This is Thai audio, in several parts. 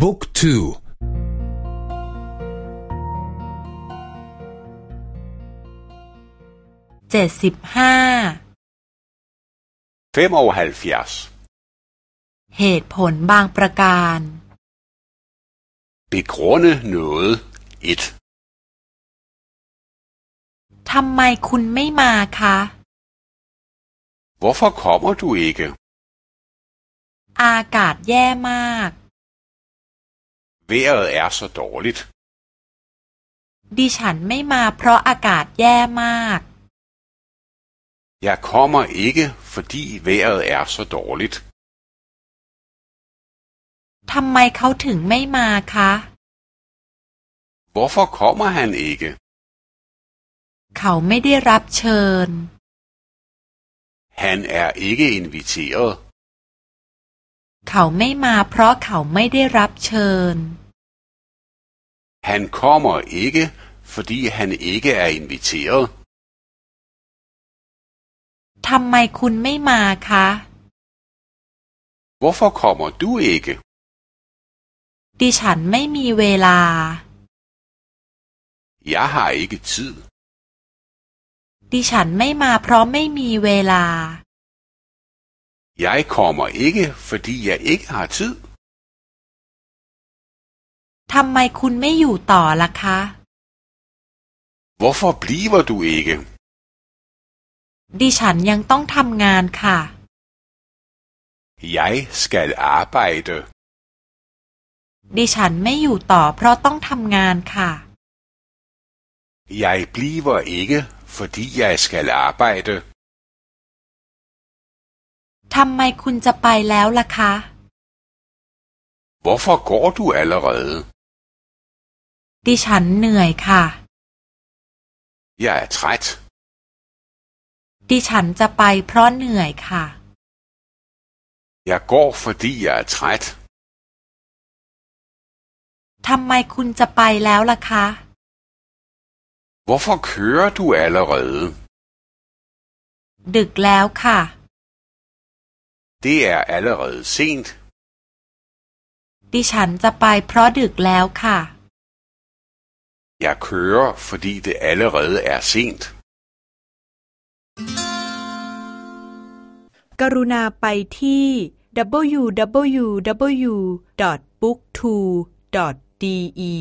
บุ๊กทูเจ็ดสิบห้าเหตุผลบางประการ Begrunde noget. 1. ทำไมคุณไม่มาคะ Hvorfor kommer du ikke? อากาศแย่มาก Vejret er så dårligt. ดิฉันไม่มาเพราะอากาศแย่มาก Jeg kommer ikke, fordi vejret er så dårligt. ทำไมเขาถึงไม่มาคะ Hvorfor kommer han ikke? เขาไม่ได้รับเชิญ Han er ikke inviteret. เขาไม่มาเพราะเขาไม่ได้รับเชิญ Han kommer ikke, fordi han ikke er inviteret. ทำไมคุณไม่มาคะ Hvorfor kommer du ikke? ดิฉันไม่มีเวลา Jeg har ikke tid. ดิฉันไม่มาเพราะไม่มีเวลา Jeg kommer ikke, fordi jeg ikke har tid. ทำไมคุณไม่อยู่ต่อล่ะคะ Hvorfor bliver du ikke? ดิฉันยังต้องทำงานค่ะ Jeg skal arbejde. ดิฉันไม่อยู่ต่อเพราะต้องทำงานค่ะ Jeg bliver ikke, fordi jeg skal arbejde. ทำไมคุณจะไปแล้วล่ะคะ Hvorfor går du allerede? ดิฉันเหนื่อยค่ะ Jeg er træt. ดิฉันจะไปเพราะเหนื่อยค่ะ Jeg går, fordi jeg er træt. ทำไมคุณจะไปแล้วล่ะคะ Hvorfor kører du allerede? ดึกแล้วค่ะ Det er allerede sent. ดิฉันจะไปเพราะดึกแล้วค่ะ Jeg kører, fordi det allerede er sent. กรุณาไปที่ www.booktwo.de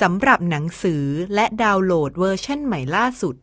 สำหรับหนังสือและดาวน์โหลดเวอร์ชันใหม่ล่าสุด